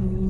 Mm-hmm.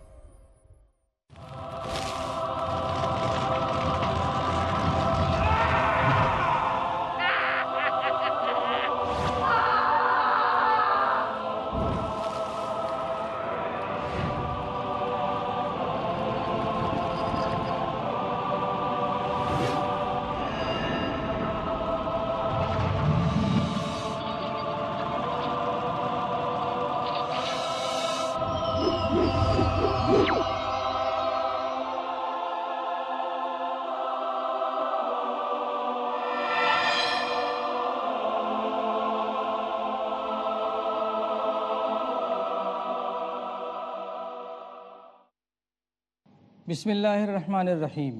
বিসমিল্লাহ রহমানের রহিম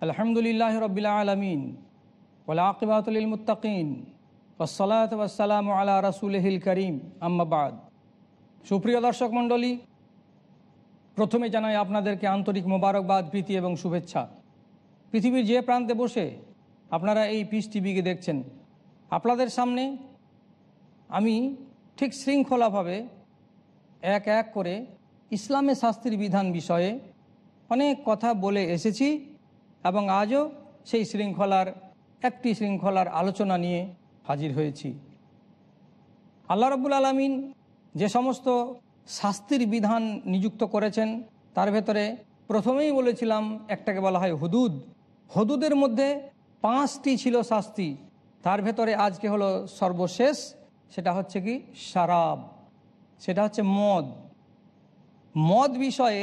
আলহামদুলিল্লাহ রবিল আলমিন ওলাকিবাতুল মুতাকিন ওসলাত ওসালাম আলা রসুলহিল করিম। আম্মাবাদ সুপ্রিয় দর্শক মণ্ডলী, প্রথমে জানাই আপনাদেরকে আন্তরিক মোবারকবাদ, প্রীতি এবং শুভেচ্ছা। পৃথিবীর যে প্রান্তে বসে আপনারা এই পিস টিভিকে দেখছেন। আপনাদের সামনে আমি ঠিক শৃঙ্খলাভাবে এক এক করে ইসলামে শাস্তির বিধান বিষয়ে অনেক কথা বলে এসেছি এবং আজও সেই শৃঙ্খলার একটি শৃঙ্খলার আলোচনা নিয়ে হাজির হয়েছি। আল্লাহ রব্বুল আলমিন যে সমস্ত শাস্তির বিধান নিযুক্ত করেছেন, তার ভেতরে প্রথমেই বলেছিলাম, একটাকে বলা হয় হুদুদ। হদুদের মধ্যে পাঁচটি ছিল শাস্তি। তার ভেতরে আজকে হলো সর্বশেষ, সেটা হচ্ছে কি? শারাব। সেটা হচ্ছে মদ। মদ বিষয়ে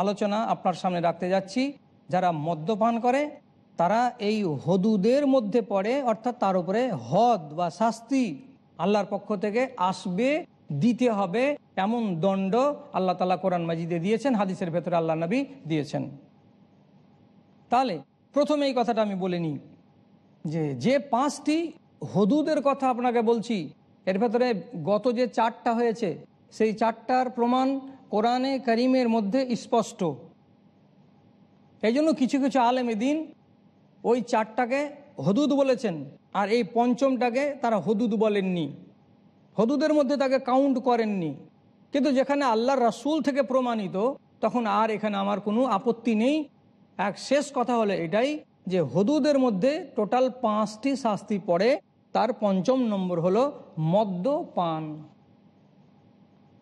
আলোচনা আপনার সামনে রাখতে যাচ্ছি। যারা মদ্যপান করে, তারা এই হদুদের মধ্যে পড়ে, অর্থাৎ তার উপরে হদ বা শাস্তি আল্লাহর পক্ষ থেকে আসবে, দিতে হবে এমন দণ্ড আল্লাহ তালা কোরআন মাজিদে দিয়েছেন, হাদিসের ভেতরে আল্লাহ নবী দিয়েছেন। তাহলে প্রথমে এই কথাটা আমি বলে নিই যে যে পাঁচটি হদুদের কথা আপনাকে বলছি, এর ভেতরে গত যে চারটা হয়েছে, সেই চারটার প্রমাণ কোরআনে করিমের মধ্যে স্পষ্ট। এই জন্য কিছু কিছু আলেম দিন ওই চারটাকে হদুদ বলেছেন, আর এই পঞ্চমটাকে তারা হদুদ বলেননি। হদুদের মধ্যে তাকে কাউন্ট করেননি। কিন্তু যেখানে আল্লাহর রাসুল থেকে প্রমাণিত, তখন আর এখানে আমার কোনো আপত্তি নেই। এক শেষ কথা হলো এটাই যে হদুদের মধ্যে টোটাল পাঁচটি শাস্তি পড়ে, তার পঞ্চম নম্বর হলো মদ্যপান।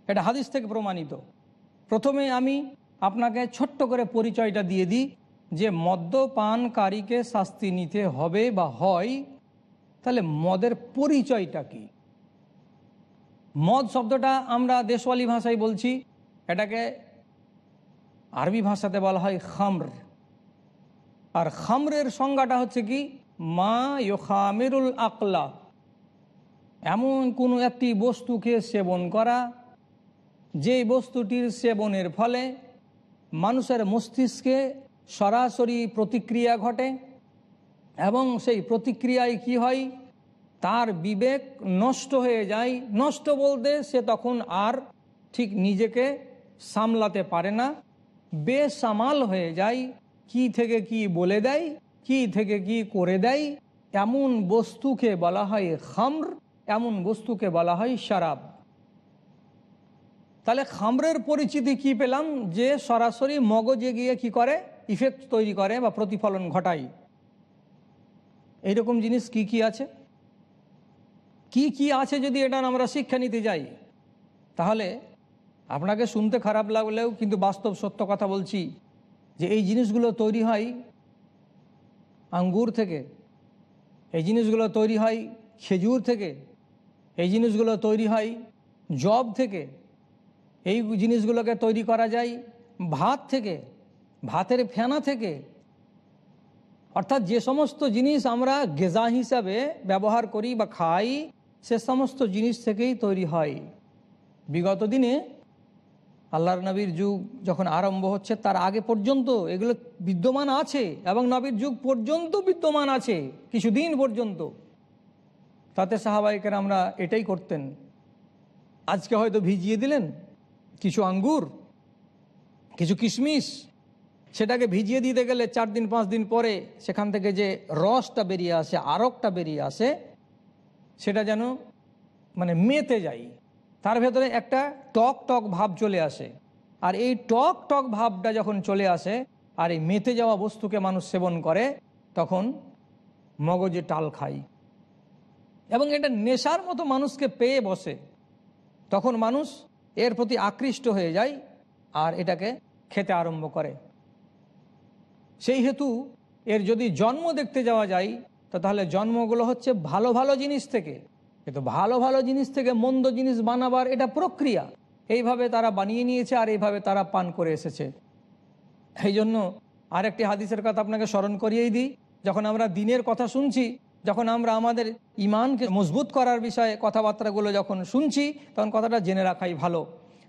এটা হাদিস থেকে প্রমাণিত। প্রথমে আমি আপনাকে ছোট্ট করে পরিচয়টা দিয়ে দিই যে মদ্যপানকারীকে শাস্তি নিতে হবে বা হয়, তাহলে মদের পরিচয়টা কি? মদ শব্দটা আমরা দেশওয়ালি ভাষায় বলছি, এটাকে আরবি ভাষাতে বলা হয় খামর। আর খামরের সংজ্ঞাটা হচ্ছে কি? মা ইয়োখামেরুল আকলা, এমন কোনো একটি বস্তুকে সেবন করা যে বস্তুটির সেবনের ফলে মানুষের মস্তিষ্কে সরাসরি প্রতিক্রিয়া ঘটে এবং সেই প্রতিক্রিয়ায় কি হয়? তার বিবেক নষ্ট হয়ে যায়। নষ্ট বলতে সে তখন আর ঠিক নিজেকে সামলাতে পারে না। বেসামাল হয়ে যায়। কি থেকে কি বলে দেয়? কি থেকে কি করে দেয়? এমন বস্তুকে বলা হয় খামর, এমন বস্তুকে বলা হয় শারাব। তাহলে খামরের পরিচিতি কি পেলাম? যে সরাসরি মগজে গিয়ে কি করে? ইফেক্ট তৈরি করে বা প্রতিফলন ঘটায়। এইরকম জিনিস কি কি আছে? কি কি আছে যদি এটা আমরা শিক্ষা নিতে যাই? তাহলে আপনাকে শুনতে খারাপ লাগলেও কিন্তু বাস্তব সত্য কথা বলছি যে এই জিনিসগুলো তৈরি হয় আঙ্গুর থেকে, এই জিনিসগুলো তৈরি হয় খেজুর থেকে, এই জিনিসগুলো তৈরি হয় জব থেকে এই জিনিসগুলোকে তৈরি করা যায় ভাত থেকে, ভাতের ফেনা থেকে। অর্থাৎ যে সমস্ত জিনিস আমরা গেজা হিসাবে ব্যবহার করি বা খাই, সে সমস্ত জিনিস থেকেই তৈরি হয়। বিগত দিনে আল্লাহর নবীর যুগ যখন আরম্ভ হচ্ছে, তার আগে পর্যন্ত এগুলো বিদ্যমান আছে এবং নবীর যুগ পর্যন্ত বিদ্যমান আছে, কিছুদিন পর্যন্ত। তাতে সাহাবাহিকের আমরা এটাই করতেন। আজকে হয়তো ভিজিয়ে দিলেন কিছু আঙ্গুর, কিছু কিশমিশ, সেটাকে ভিজিয়ে দিতে গেলে চার দিন, পাঁচ দিন পরে সেখান থেকে যে রসটা বেরিয়ে আসে, আরকটা বেরিয়ে আসে, সেটা যেন মানে মেতে যায়। তার ভেতরে একটা টক টক ভাব চলে আসে। আর এই টক টক ভাবটা যখন চলে আসে আর এই মেতে যাওয়া বস্তুকে মানুষ সেবন করে, তখন মগজে টাল খায়। এবং এটা নেশার মতো মানুষকে পেয়ে বসে। তখন মানুষ এর প্রতি আকৃষ্ট হয়ে যায় আর এটাকে খেতে আরম্ভ করে। সেই হেতু এর যদি জন্ম দেখতে যাওয়া যায়, তো তাহলে জন্মগুলো হচ্ছে ভালো ভালো জিনিস থেকে। কিন্তু ভালো ভালো জিনিস থেকে মন্দ জিনিস বানাবার এটা প্রক্রিয়া। এইভাবে তারা বানিয়ে নিয়েছে আর এইভাবে তারা পান করে এসেছে। এই জন্য আরেকটি হাদিসের কথা আপনাকে স্মরণ করিয়েই দিই। যখন আমরা দিনের কথা শুনছি যখন আমরা আমাদের ইমানকে মজবুত করার বিষয়ে কথাবার্তাগুলো যখন শুনছি, তখন কথাটা জেনে রাখাই ভালো।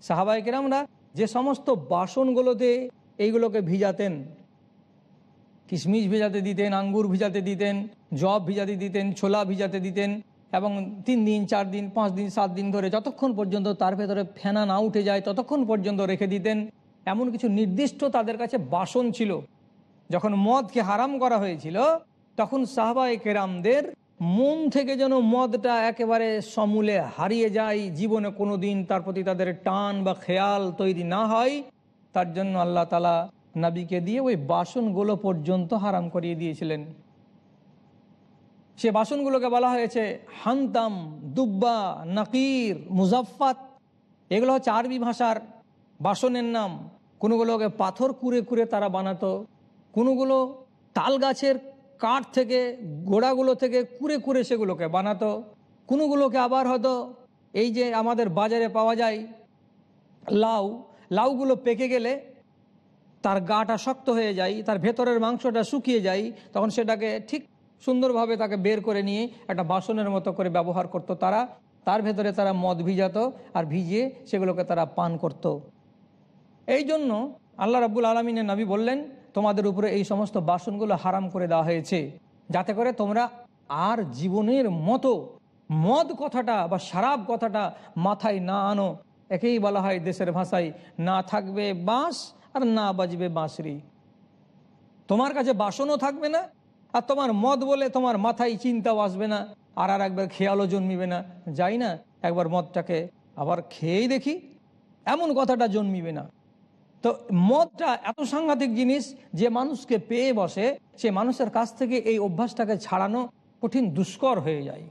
সাহাবাহিকের আমরা যে সমস্ত বাসনগুলোতে এইগুলোকে ভিজাতেন কিশমিশ ভিজাতে দিতেন, আঙ্গুর ভিজাতে দিতেন, জব ভিজাতে দিতেন, ছোলা ভিজাতে দিতেন এবং তিন দিন, চার দিন, পাঁচ দিন, সাত দিন ধরে যতক্ষণ পর্যন্ত তার ভেতরে ফেনা না উঠে যায়, ততক্ষণ পর্যন্ত রেখে দিতেন। এমন কিছু নির্দিষ্ট তাদের কাছে বাসন ছিল। যখন মদকে হারাম করা হয়েছিল তখন সাহবাই কেরামদের মন থেকে যেন মদটা একেবারে সমূলে হারিয়ে যায়, জীবনে কোনো দিন তার প্রতি তাদের টান বা খেয়াল তৈরি না হয়, তার জন্য আল্লাহ তালা নাবিকে দিয়ে ওই বাসনগুলো পর্যন্ত হারাম করিয়ে দিয়েছিলেন। সে বাসনগুলোকে বলা হয়েছে হান্তাম, দুব্বা, নাকির মুজাফাত এগুলো হচ্ছে আরবি ভাষার বাসনের নাম। কোনোগুলোকে পাথর কুড়ে কুড়ে তারা বানাতো, কোনোগুলো তাল গাছের কাঠ থেকে গোড়াগুলো থেকে কুড়ে কুড়ে সেগুলোকে বানাতো কোনোগুলোকে আবার হয়তো এই যে আমাদের বাজারে পাওয়া যায় লাউ, লাউগুলো পেকে গেলে তার গাটা শক্ত হয়ে যায়, তার ভেতরের মাংসটা শুকিয়ে যায়, তখন সেটাকে ঠিক সুন্দরভাবে তাকে বের করে নিয়ে একটা বাসনের মতো করে ব্যবহার করত তারা তার ভেতরে তারা মদ ভিজাত আর ভিজিয়ে সেগুলোকে তারা পান করত। এই জন্য আল্লাহ রাবুল আলমিনের নবী বললেন তোমাদের উপরে এই সমস্ত বাসনগুলো হারাম করে দেওয়া হয়েছে। যাতে করে তোমরা আর জীবনের মতো মদ কথাটা বা সারাপ কথাটা মাথায় না আনো। একেই বলা হয় দেশের ভাষায়, না থাকবে বাঁশ আর না বাজবে বাঁশরি। তোমার কাছে বাসনও থাকবে না আর তোমার মদ বলে তোমার মাথায় চিন্তাও আসবে না আর আর একবার খেয়ালও জন্মিবে না। যাই না, একবার মদটাকে আবার খেয়েই দেখি, এমন কথাটা জন্মিবে না। তো মদটা এত সাংঘাতিক জিনিস যে মানুষকে পেয়ে বসে, সে মানুষের কাছ থেকে এই অভ্যাসটাকে ছাড়ানো কঠিন দুষ্কর হয়ে যায়।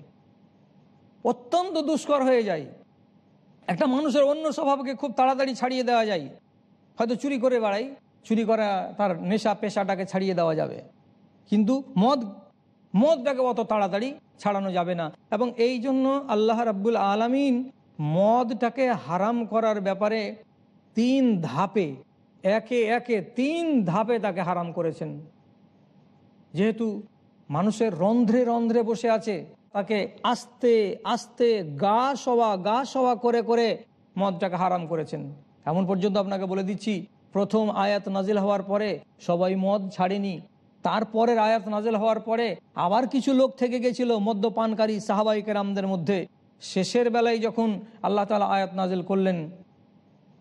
অত্যন্ত দুষ্কর হয়ে যায়। একটা মানুষের অন্য স্বভাবকে খুব তাড়াতাড়ি ছাড়িয়ে দেওয়া যায়। হয়তো চুরি করে বেড়াই চুরি করা তার নেশা পেশাটাকে ছাড়িয়ে দেওয়া যাবে। কিন্তু মদ, মদটাকে অত তাড়াতাড়ি ছাড়ানো যাবে না। এবং এই জন্য আল্লাহ রাব্বুল আলমিন মদটাকে হারাম করার ব্যাপারে তিন ধাপে, একে একে তিন ধাপে তাকে হারাম করেছেন। যেহেতু মানুষের রন্ধ্রে রন্ধ্রে বসে আছে, তাকে আস্তে আস্তে গা সওয়া গা সওয়া করে করে মদটাকে হারাম করেছেন। এমন পর্যন্ত আপনাকে বলে দিচ্ছি, প্রথম আয়াত নাজিল হওয়ার পরে সবাই মদ ছাড়েনি। তারপরের আয়াত নাজিল হওয়ার পরে আবার কিছু লোক থেকে গেছিল মদ্যপানকারী সাহাবাই কেরামদের মধ্যে। শেষের বেলায় যখন আল্লাহ তালা আয়াত নাজিল করলেন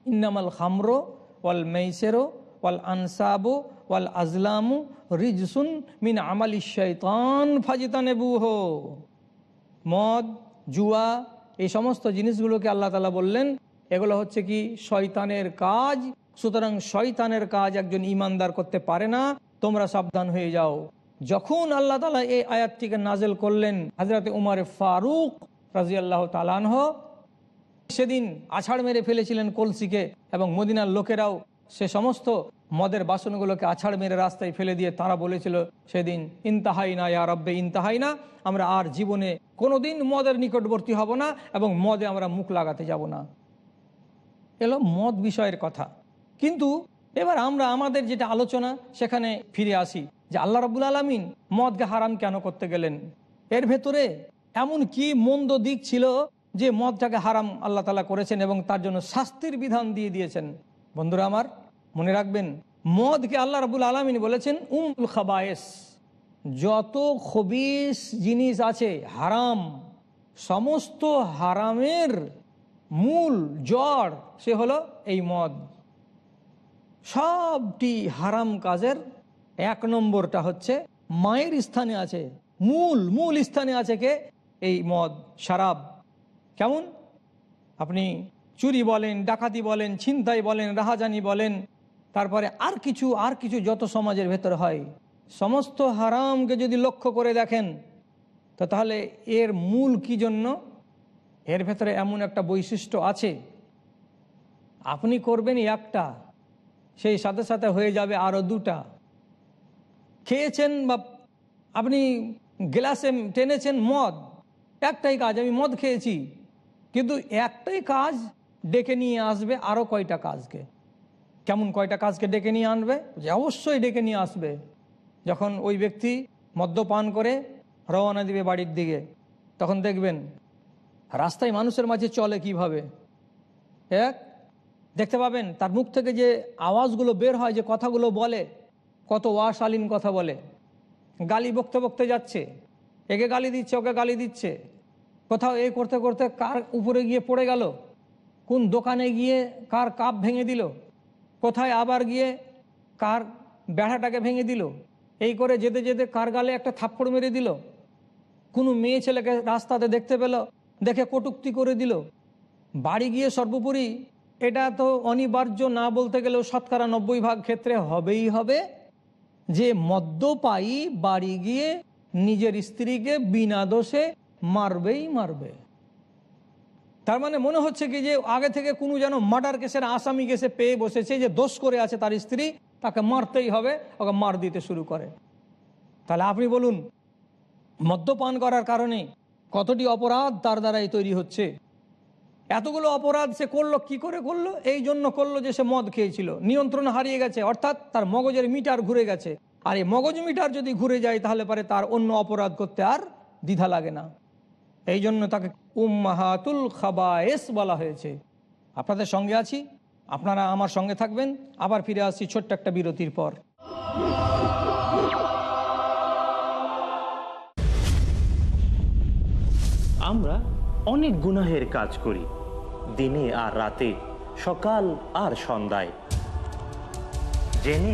ইন্নামাল খামরো ওয়াল মেইসেরো ওয়াল আনসাবো ওয়াল আজলামু রিজসুন মিন আমাল আমালি শৈতান ফাজিতানেবুহ। মদ, জুয়া, এই সমস্ত জিনিসগুলোকে আল্লাহ তালা বললেন, এগুলো হচ্ছে কি শয়তানের কাজ। সুতরাং শয়তানের কাজ একজন ইমানদার করতে পারে না, তোমরা সাবধান হয়ে যাও। যখন আল্লাহ তালা এই আয়াতটিকে নাজেল করলেন হাজরাতে উমার ফারুক রাজি আল্লাহ তালানহ সেদিন আছাড় মেরে ফেলেছিলেন কলসিকে এবং মদিনার লোকেরাও সে সমস্ত মদের বাসনগুলোকে আছাড় মেরে রাস্তায় ফেলে দিয়ে তারা বলেছিল সেদিন ইন্তাহাই না ইয়া রব্বে ইন্তাহাই না আমরা আর জীবনে কোনোদিন মদের নিকটবর্তী হব না এবং মদে আমরা মুখ লাগাতে যাব না। এলো মদ বিষয়ের কথা। কিন্তু এবার আমরা আমাদের যেটা আলোচনা, সেখানে ফিরে আসি যে আল্লাহ রবুল আলমিন মদকে হারাম কেন করতে গেলেন? এর ভেতরে এমন কি মন্দ দিক ছিল যে মদটাকে হারাম আল্লাহ তালা করেছেন এবং তার জন্য শাস্তির বিধান দিয়ে দিয়েছেন। বন্ধুরা আমার, মনে রাখবেন, মদকে আল্লাহ রবুল আলমিন বলেছেন উমুল খাবায়েস, যত খবিস জিনিস আছে, হারাম, সমস্ত হারামের মূল জড় সে হলো এই মদ। সবটি হারাম কাজের এক নম্বরটা হচ্ছে, মায়ের স্থানে আছে, মূল মূল স্থানে আছে কে? এই মদ, শারাব। কেমন? আপনি চুরি বলেন, ডাকাতি বলেন, ছিনতাই বলেন, রাহাজানি বলেন, তারপরে আর কিছু আর কিছু যত সমাজের ভেতর হয়, সমস্ত হারামকে যদি লক্ষ্য করে দেখেন, তো তাহলে এর মূল কি জন্য? এর ভেতরে এমন একটা বৈশিষ্ট্য আছে। আপনি করবেন একটা, সেই সাথে সাথে হয়ে যাবে আরও দুটা। খেয়েছেন বা আপনি গ্লাসে টেনেছেন মদ, একটাই কাজ, আমি মদ খেয়েছি। কিন্তু একটাই কাজ ডেকে নিয়ে আসবে আরও কয়টা কাজকে। কেমন কয়টা কাজকে ডেকে নিয়ে আনবে? যে অবশ্যই ডেকে নিয়ে আসবে। যখন ওই ব্যক্তি মদ্যপান করে রওনা দিবে বাড়ির দিকে, তখন দেখবেন রাস্তায় মানুষের মাঝে চলে কীভাবে? এক, দেখতে পাবেন তার মুখ থেকে যে আওয়াজগুলো বের হয়, যে কথাগুলো বলে, কত ওয়াশালীন কথা বলে। গালি বকতে বকতে যাচ্ছে। একে গালি দিচ্ছে, ওকে গালি দিচ্ছে। কোথাও এই করতে করতে কার উপরে গিয়ে পড়ে গেল? কোন দোকানে গিয়ে কার কাপ ভেঙে দিল? কোথায় আবার গিয়ে কার বেড়াটাকে ভেঙে দিল? এই করে যেতে যেতে কার গালে একটা থাপ্পড় মেরে দিল? কোনো মেয়ে ছেলেকে রাস্তাতে দেখতে পেল? দেখে কটুক্তি করে দিল? বাড়ি গিয়ে সর্বোপরি এটা তো অনিবার্য না বলতে গেলেও শতকরা নব্বই ভাগ ক্ষেত্রে হবেই হবে। যে মদ্যপায়ী বাড়ি গিয়ে নিজের স্ত্রীকে বিনা দোষে মারবেই মারবে। তার মানে মনে হচ্ছে কি যে আগে থেকে কোনো যেন মার্ডার কেসের আসামি কেসে পেয়ে বসেছে, যে দোষ করে আছে তার স্ত্রী, তাকে মারতেই হবে, ওকে মার দিতে শুরু করে। তাহলে আপনি বলুন, মদ্যপান করার কারণে কতটি অপরাধ তার দ্বারাই তৈরি হচ্ছে? এতগুলো অপরাধ সে করল, কি করে করল? এই জন্য করল যে সে মদ খেয়েছিল। নিয়ন্ত্রণ হারিয়ে গেছে, অর্থাৎ তার মগজের মিটার ঘুরে গেছে। আর এই মগজ মিটার যদি ঘুরে যায়, তাহলে পরে তার অন্য অপরাধ করতে আর দ্বিধা লাগে না। এই জন্য তাকে উম্মাহাতুল খাবায়েস বলা হয়েছে। আপনাদের সঙ্গে আছি, আপনারা আমার সঙ্গে থাকবেন, আবার ফিরে আসছি ছোট্ট একটা বিরতির পর। আমরা অনেক গুনাহের কাজ করি, দিনে আর রাতে, সকাল আর সন্ধ্যায়। জেনে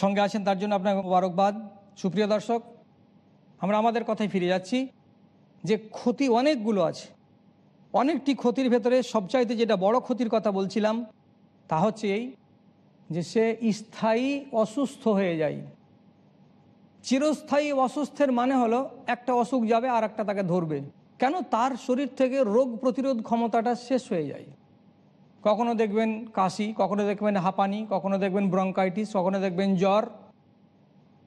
সঙ্গে আছেন, তার জন্য আপনাকে মোবারকবাদ। সুপ্রিয় দর্শক, আমরা আমাদের কথায় ফিরে যাচ্ছি। যে ক্ষতি অনেকগুলো আছে, অনেকটি ক্ষতির ভেতরে সবচাইতে যেটা বড় ক্ষতির কথা বলছিলাম, তা হচ্ছে এই যে সে স্থায়ী অসুস্থ হয়ে যায়। চিরস্থায়ী অসুস্থের মানে হলো একটা অসুখ যাবে আর একটা তাকে ধরবে। কেন? তার শরীর থেকে রোগ প্রতিরোধ ক্ষমতাটা শেষ হয়ে যায়। কখনো দেখবেন কাশি, কখনো দেখবেন হাঁপানি, কখনো দেখবেন ব্রঙ্কাইটিস, কখনো দেখবেন জ্বর।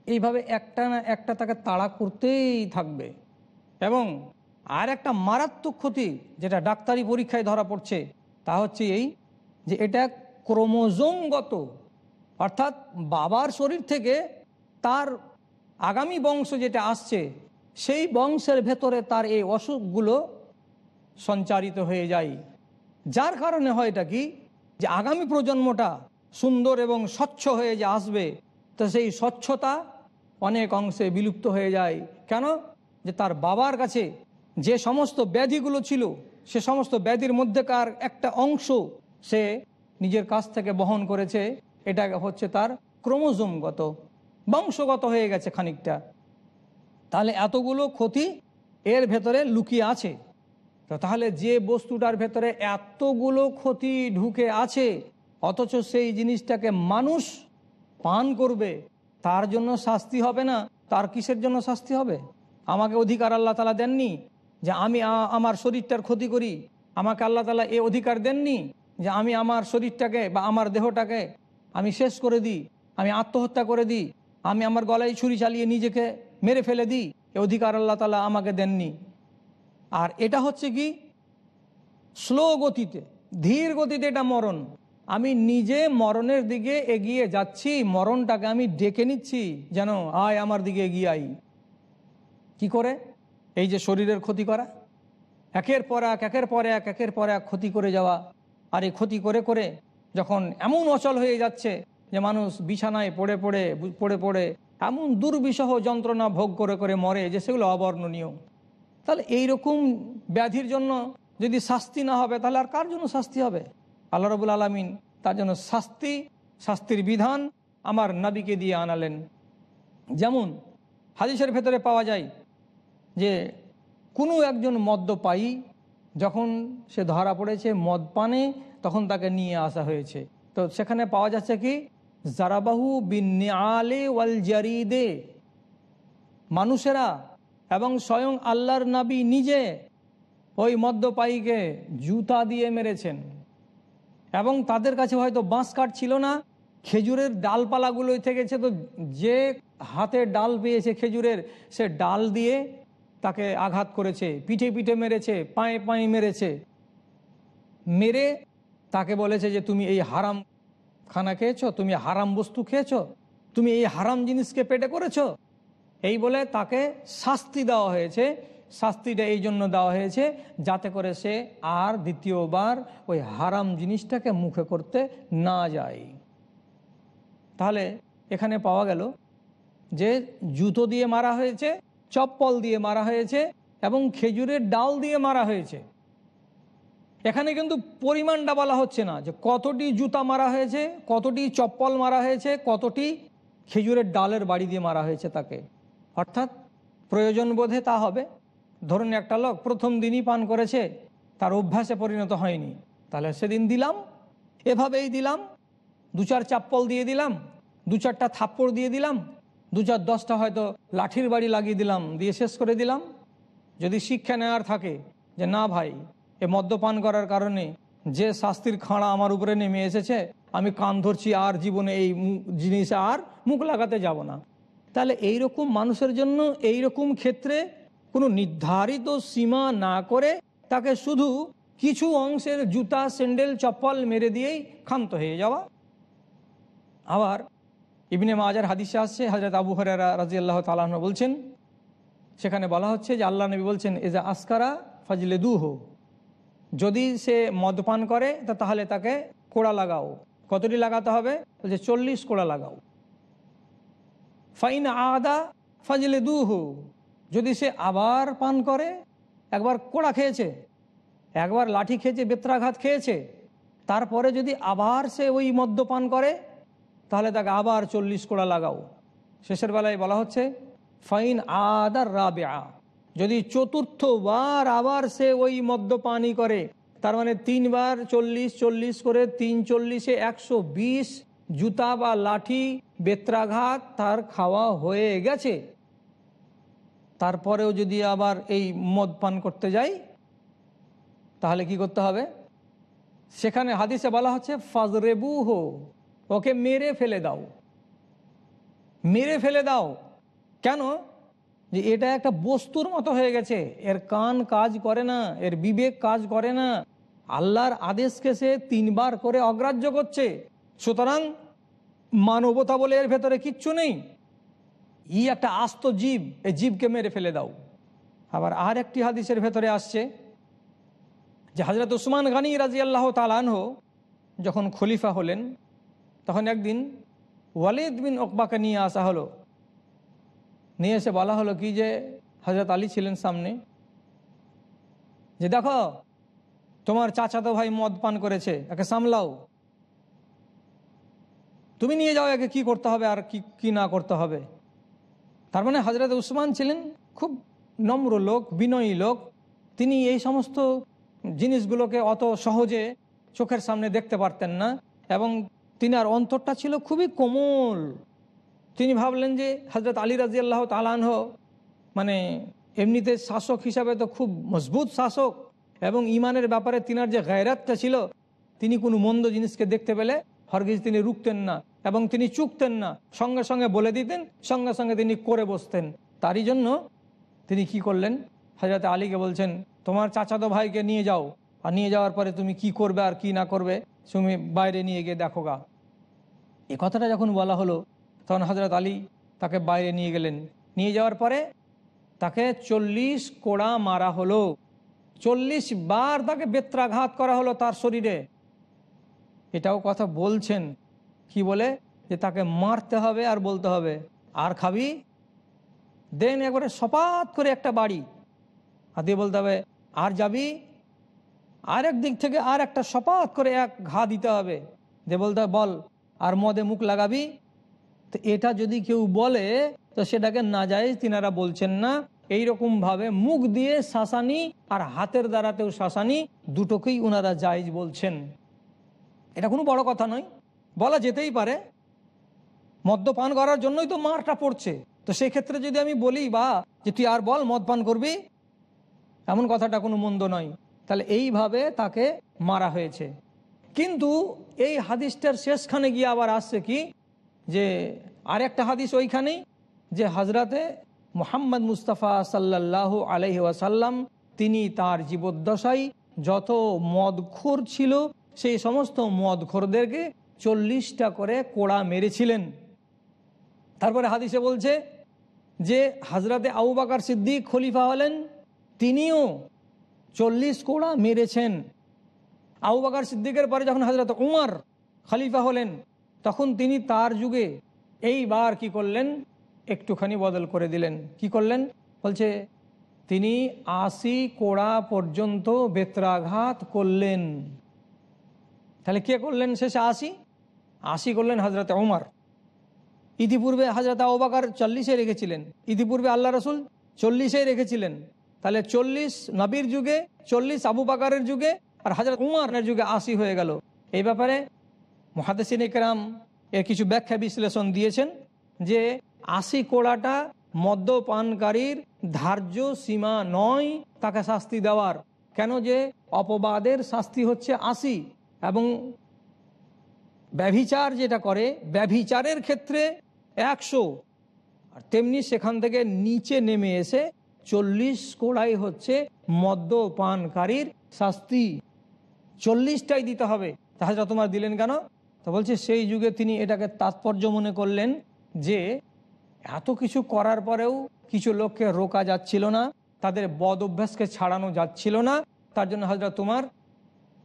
এইভাবে একটা না একটা তাকে তাড়া করতেই থাকবে। এবং আর একটা মারাত্মক ক্ষতি যেটা ডাক্তারি পরীক্ষায় ধরা পড়ছে, তা হচ্ছে এই যে এটা ক্রোমোজোমগত। অর্থাৎ বাবার শরীর থেকে তার আগামী বংশ যেটা আসছে, সেই বংশের ভেতরে তার এই অসুখগুলো সঞ্চারিত হয়ে যায়। যার কারণে হয় এটা কি যে আগামী প্রজন্মটা সুন্দর এবং স্বচ্ছ হয়ে যে আসবে, তো সেই স্বচ্ছতা অনেক অংশে বিলুপ্ত হয়ে যায়। কেন? যে তার বাবার কাছে যে সমস্ত ব্যাধিগুলো ছিল, সে সমস্ত ব্যাধির মধ্যেকার একটা অংশ সে নিজের কাছ থেকে বহন করেছে। এটা হচ্ছে তার ক্রোমোজোমগত, বংশগত হয়ে গেছে খানিকটা। তাহলে এতগুলো ক্ষতি এর ভেতরে লুকিয়ে আছে। তাহলে যে বস্তুটার ভেতরে এতগুলো ক্ষতি ঢুকে আছে, অথচ সেই জিনিসটাকে মানুষ পান করবে, তার জন্য শাস্তি হবে না? তার কিসের জন্য শাস্তি হবে? আমাকে অধিকার আল্লাহ তালা দেননি যে আমি আমার শরীরটার ক্ষতি করি। আমাকে আল্লাহ তালা এ অধিকার দেননি যে আমি আমার শরীরটাকে বা আমার দেহটাকে আমি শেষ করে দিই, আমি আত্মহত্যা করে দিই, আমি আমার গলায় ছুরি চালিয়ে নিজেকে মেরে ফেলে দিই। এ অধিকার আল্লাহ তালা আমাকে দেননি। আর এটা হচ্ছে কি? স্লো গতিতে, ধীর গতিতে এটা মরণ। আমি নিজে মরণের দিকে এগিয়ে যাচ্ছি, মরণটাকে আমি ডেকে নিচ্ছি, যেন আয় আমার দিকে এগিয়ে আই। কি করে? এই যে শরীরের ক্ষতি করা। একের পর এক, একের পর এক, একের পর এক ক্ষতি করে যাওয়া। আর এই ক্ষতি করে করে যখন এমন অচল হয়ে যাচ্ছে যে মানুষ বিছানায় পড়ে পড়ে পড়ে পড়ে, এমন দুর্বিষহ যন্ত্রণা ভোগ করে করে মরে, যে সেগুলো অবর্ণনীয়। তাহলে এইরকম ব্যাধির জন্য যদি শাস্তি না হবে, তাহলে আর কার জন্য শাস্তি হবে? আল্লাহ রবুল আলমিন তার জন্য শাস্তি, শাস্তির বিধান আমার নাবিকে দিয়ে আনালেন। যেমন হাদিসের ভেতরে পাওয়া যায় যে, কোনো একজন মদ্যপায়ী যখন সে ধরা পড়েছে মদ পানে তখন তাকে নিয়ে আসা হয়েছে। তো সেখানে পাওয়া যাচ্ছে কি, জারাবাহু বিন্যালে ওয়াল জারিদে। মানুষেরা এবং স্বয়ং আল্লাহর নাবী নিজে ওই মদ্যপায়ীকে জুতা দিয়ে মেরেছেন। এবং তাদের কাছে হয়তো বাঁশ কাঠ ছিল না, খেজুরের ডালপালাগুলোই থেকেছে, তো যে হাতে ডাল পেয়েছে খেজুরের, সে ডাল দিয়ে তাকে আঘাত করেছে, পিঠে পিঠে মেরেছে, পায়ে পায়ে মেরেছে। মেরে তাকে বলেছে যে, তুমি এই হারাম খানা খেয়েছো? তুমি হারাম বস্তু খেয়েছো? তুমি এই হারাম জিনিসকে পেটে করেছ? এই বলে তাকে শাস্তি দেওয়া হয়েছে। শাস্তিটা এই জন্য দেওয়া হয়েছে যাতে করে সে আর দ্বিতীয়বার ওই হারাম জিনিসটাকে মুখে করতে না যায়। তাহলে এখানে পাওয়া গেল যে জুতো দিয়ে মারা হয়েছে, চপ্পল দিয়ে মারা হয়েছে এবং খেজুরের ডাল দিয়ে মারা হয়েছে। এখানে কিন্তু পরিমাণটা বলা হচ্ছে না যে কতটি জুতা মারা হয়েছে, কতটি চপ্পল মারা হয়েছে, কতটি খেজুরের ডালের বাড়ি দিয়ে মারা হয়েছে তাকে। অর্থাৎ প্রয়োজন বোধে তা হবে। ধরুন একটা লোক প্রথম দিনই পান করেছে, তার অভ্যাসে পরিণত হয়নি। তাহলে সেদিন দিলাম, এভাবেই দিলাম, দু চার চাপ্পল দিয়ে দিলাম, দু চারটা থাপ্পড় দিয়ে দিলাম, দু চার দশটা হয়তো লাঠির বাড়ি লাগিয়ে দিলাম, দিয়ে শেষ করে দিলাম। যদি শিক্ষা নেওয়ার থাকে যে, না ভাই, এ মদ্যপান করার কারণে যে শাস্তির খাঁড়া আমার উপরে নেমে এসেছে, আমি কান ধরছি আর জীবনে এই জিনিসে আর মুখ লাগাতে যাব না। তাহলে এই রকম মানুষের জন্য এই রকম ক্ষেত্রে কোনো নির্ধারিত সীমা না করে তাকে শুধু কিছু অংশের জুতা, স্যান্ডেল, চপ্পল মেরে দিয়েই ক্ষান্ত হয়ে যাওয়া। আবার ইবনে মাজার হাদিসে আসছে হজরত আবু হরারা রাজি আল্লাহ তালাহ বলছেন, সেখানে বলা হচ্ছে যে আল্লাহ নবী বলছেন এজা আসকারা ফাজলে দুহ যদি সে মদপান করে, তা তাহলে তাকে কোড়া লাগাও। কতটি লাগাতে হবে? বলছে, চল্লিশ কোড়া লাগাও। ফাইন আদা ফাজলে দুহ। যদি সে আবার পান করে, একবার কোড়া খেয়েছে, একবার লাঠি খেয়েছে, বেত্রাঘাত খেয়েছে, তারপরে যদি আবার সে ওই মদ্যপান করে, তাহলে তাকে আবার চল্লিশ কোড়া লাগাও। শেষের বেলায় বলা হচ্ছে, ফাইন আদার রাবেয়া। যদি চতুর্থবার আবার সে ওই মদ্যপানই করে, তার মানে তিনবার চল্লিশ চল্লিশ করে তিন চল্লিশে একশো বিশ জুতা বা লাঠি, বেত্রাঘাত তার খাওয়া হয়ে গেছে। তারপরেও যদি আবার এই মদ পান করতে যাই, তাহলে কি করতে হবে? সেখানে হাদিসে বলা হচ্ছে ফাজরেবু হো ওকে মেরে ফেলে দাও। মেরে ফেলে দাও। কেন? যে এটা একটা বস্তুর মতো হয়ে গেছে। এর কান কাজ করে না, এর বিবেক কাজ করে না। আল্লাহর আদেশকে সে তিনবার করে অগ্রাহ্য করছে। সুতরাং মানবতা বলে এর ভেতরে কিচ্ছু নেই। ই একটা আস্ত জীব, এই জীবকে মেরে ফেলে দাও। আবার আর একটি হাদিসের ভেতরে আসছে যে হজরত উসমান গানী রাজি আল্লাহ তালানহ যখন খলিফা হলেন, তখন একদিন ওয়ালিদ বিন ওকবাকে নিয়ে আসা হলো। নিয়ে এসে বলা হলো কি যে হজরত আলী ছিলেন সামনে। যে দেখো, তোমার চাচাতো ভাই মদ পান করেছে, একে সামলাও। তুমি নিয়ে যাও, একে কি করতে হবে আর কি কি না করতে হবে। তার মানে হজরত উসমান ছিলেন খুব নম্র লোক, বিনয়ী লোক। তিনি এই সমস্ত জিনিসগুলোকে অত সহজে চোখের সামনে দেখতে পারতেন না এবং তিনার অন্তরটা ছিল খুবই কোমল। তিনি ভাবলেন যে হজরত আলী রাজি আল্লাহ তালানহ মানে এমনিতে শাসক হিসাবে তো খুব মজবুত শাসক এবং ইমানের ব্যাপারে তিনার যে গায়রাতটা ছিল, তিনি কোনো মন্দ জিনিসকে দেখতে পেলে হরগিজ তিনি রুখতেন না। এবং তিনি চুকতেন না। সঙ্গে সঙ্গে বলে দিতেন, সঙ্গে সঙ্গে তিনি করে বসতেন। তারই জন্য তিনি কি করলেন? হজরত আলীকে বলছেন, তোমার চাচাতো ভাইকে নিয়ে যাও। আর নিয়ে যাওয়ার পরে তুমি কি করবে আর কি না করবে, তুমি বাইরে নিয়ে গিয়ে দেখো গা। এ কথাটা যখন বলা হলো, তখন হজরত আলী তাকে বাইরে নিয়ে গেলেন। নিয়ে যাওয়ার পরে তাকে চল্লিশ কোড়া মারা হলো। চল্লিশ বার তাকে বেত্রাঘাত করা হলো তার শরীরে। এটাও কথা বলছেন কি বলে? যে তাকে মারতে হবে আর বলতে হবে। আর খাবি? দেন একবারে সপাত করে একটা বাড়ি। আর দিয়ে বলতে হবে, আর যাবি? আর এক দিক থেকে আর একটা সপাত করে এক ঘা দিতে হবে। দিয়ে বলতে হবে, বল, আর মদে মুখ লাগাবি? তো এটা যদি কেউ বলে, তো সেটাকে না যায় তিনারা বলছেন না। এইরকম ভাবে মুখ দিয়ে শাসানি আর হাতের দ্বারাতেও শাসানি দুটোকেই ওনারা জায়জ বলছেন। এটা কোনো বড় কথা নয়। বলা যেতেই পারে, মদ্যপান করার জন্যই তো মারটা পড়ছে। তো সেই ক্ষেত্রে যদি আমি বলি, বা, যে তুই আর বল মদ পান করবি? এমন কথাটা কোনো মন্দ নয়। তাহলে এইভাবে তাকে মারা হয়েছে। কিন্তু এই হাদিসটার শেষখানে গিয়ে আবার আসছে কি? যে আরেকটা হাদিস ওইখানেই, যে হজরতে মোহাম্মদ মুস্তাফা সাল্লাহ আলহি ওয়াসাল্লাম, তিনি তার জীবদ্দশায় যত মদখোর ছিল, সেই সমস্ত মদখোরদেরকে চল্লিশটা করে কোড়া মেরেছিলেন। তারপরে হাদিসে বলছে যে হাজরাতে আবু বাকার সিদ্দিক খলিফা হলেন, তিনিও চল্লিশ কোড়া মেরেছেন। আবু বাকার সিদ্দিকের পরে যখন হাজরত উমার খলিফা হলেন, তখন তিনি তার যুগে এইবার কি করলেন? একটুখানি বদল করে দিলেন। কি করলেন? বলছে, তিনি আশি কোড়া পর্যন্ত বেত্রাঘাত করলেন। তাহলে কে করলেন শেষে আশি? আশি করলেন হজরত উমার ইতিপূর্বে হাজরত আবাকার চল্লিশে রেখেছিলেন। ইতিপূর্বে আল্লাহ রসুল চল্লিশে রেখেছিলেন। তাহলে চল্লিশ নবীর যুগে, চল্লিশ আবু বাকারের যুগে আর হাজরত উমারের যুগে আশি হয়ে গেল। এই ব্যাপারে মহাদেসিন ইকরাম এর কিছু ব্যাখ্যা বিশ্লেষণ দিয়েছেন যে আশি কোড়াটা মদ্যপানকারীর ধার্য সীমা নয় তাকে শাস্তি দেওয়ার। কেন যে অপবাদের শাস্তি হচ্ছে আশি এবং ব্যভিচার যেটা করে, ব্যভিচারের ক্ষেত্রে একশো। আর তেমনি সেখান থেকে নিচে নেমে এসে চল্লিশ কোড়াই হচ্ছে মদ্যপানকারীর শাস্তি। চল্লিশটাই দিতে হবে। তাহলে তোমার দিলেন কেন? তো বলছে, সেই যুগে তিনি এটাকে তাৎপর্য মনে করলেন যে, এত কিছু করার পরেও কিছু লোককে রোকা যাচ্ছিল না, তাদের বদ অভ্যাসকে ছাড়ানো যাচ্ছিল না, তার জন্য হজরত তোমার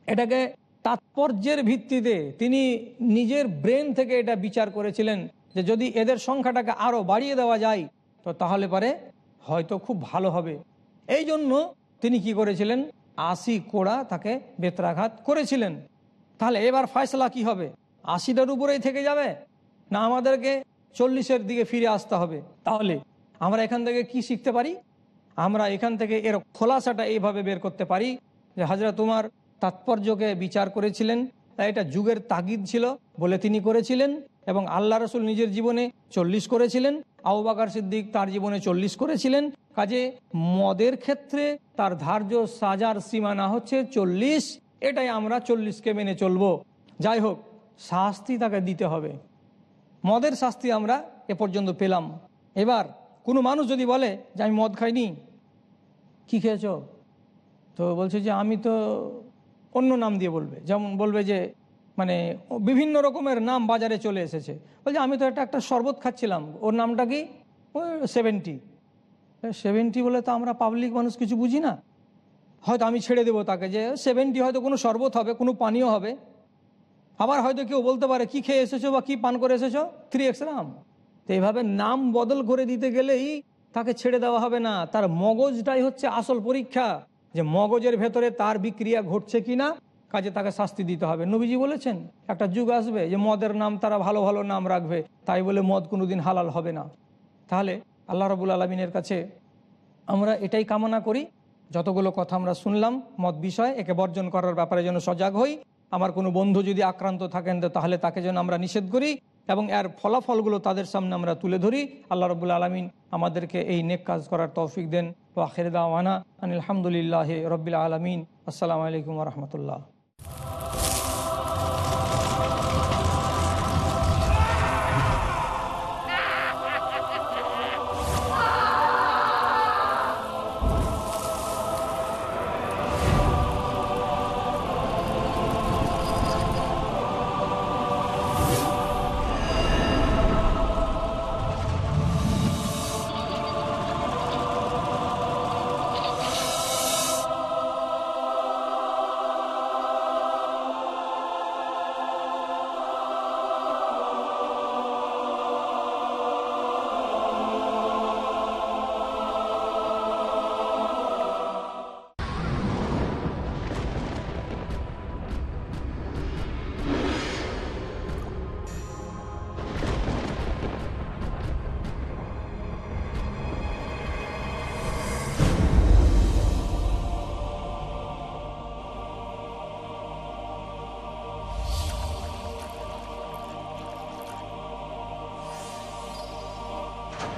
এটাকে তাৎপর্যের ভিত্তিতে তিনি নিজের ব্রেন থেকে এটা বিচার করেছিলেন যে যদি এদের সংখ্যাটাকে আরও বাড়িয়ে দেওয়া যায়, তো তাহলে পরে হয়তো খুব ভালো হবে। এই জন্য তিনি কি করেছিলেন? আশি কোড়া তাকে বেত্রাঘাত করেছিলেন। তাহলে এবার ফয়সলা কি হবে? আশিটার উপরেই থেকে যাবে? না আমাদেরকে চল্লিশের দিকে ফিরে আসতে হবে? তাহলে আমরা এখান থেকে কি শিখতে পারি? আমরা এখান থেকে এর খোলাসাটা এইভাবে বের করতে পারি যে হাজরা তোমার তাৎপর্যকে বিচার করেছিলেন। তাই এটা যুগের তাগিদ ছিল বলে তিনি করেছিলেন এবং আল্লাহ রসুল নিজের জীবনে চল্লিশ করেছিলেন আউবাকার সিদ্দিক তার জীবনে চল্লিশ করেছিলেন। কাজে মদের ক্ষেত্রে তার ধার্য সাজার সীমানা হচ্ছে চল্লিশ, এটাই আমরা চল্লিশকে মেনে চলব। যাই হোক, শাস্তি তাকে দিতে হবে। মদের শাস্তি আমরা এ পর্যন্ত পেলাম। এবার কোনো মানুষ যদি বলে যে আমি মদ খাইনি, কি খেয়েছ? তো বলছে যে আমি তো অন্য নাম দিয়ে বলবে। যেমন বলবে যে মানে বিভিন্ন রকমের নাম বাজারে চলে এসেছে। বলছে, আমি তো এটা একটা শরবত খাচ্ছিলাম। ওর নামটা কি? সেভেন্টি সেভেন্টি বলে তো আমরা পাবলিক মানুষ কিছু বুঝি না। হয়তো আমি ছেড়ে দেবো তাকে যে সেভেন্টি হয়তো কোনো শরবত হবে, কোনো পানীয় হবে। আবার হয়তো কেউ বলতে পারে, কি খেয়ে এসেছ বা কি পান করে এসেছ? থ্রি এক্স রাম তো এইভাবে নাম বদল করে দিতে গেলেই তাকে ছেড়ে দেওয়া হবে না। তার মগজটাই হচ্ছে আসল পরীক্ষা। যে মগজের ভেতরে তার বিক্রিয়া ঘটছে কি না, কাজে তাকে শাস্তি দিতে হবে। নবীজি বলেছেন, একটা যুগ আসবে যে মদের নাম তারা ভালো ভালো নাম রাখবে, তাই বলে মদ কোনোদিন হালাল হবে না। তাহলে আল্লাহ রবুল আলমিনের কাছে আমরা এটাই কামনা করি, যতগুলো কথা আমরা শুনলাম মত বিষয়, একে বর্জন করার ব্যাপারে যেন সজাগ হই। আমার কোনো বন্ধু যদি আক্রান্ত থাকেন তাহলে তাকে যেন আমরা নিষেধ করি। এবং এর ফলাফলগুলো তাদের সামনে আমরা তুলে ধরি। আল্লাহ রবুল আলমিন আমাদেরকে এই নেক কাজ করার তৌফিক দেন। ও আখের দাওয়ানা আনিলামদুলিল্লাহ রবিল আলমিন। আসসালামু আলাইকুম রহমতুল্লাহ।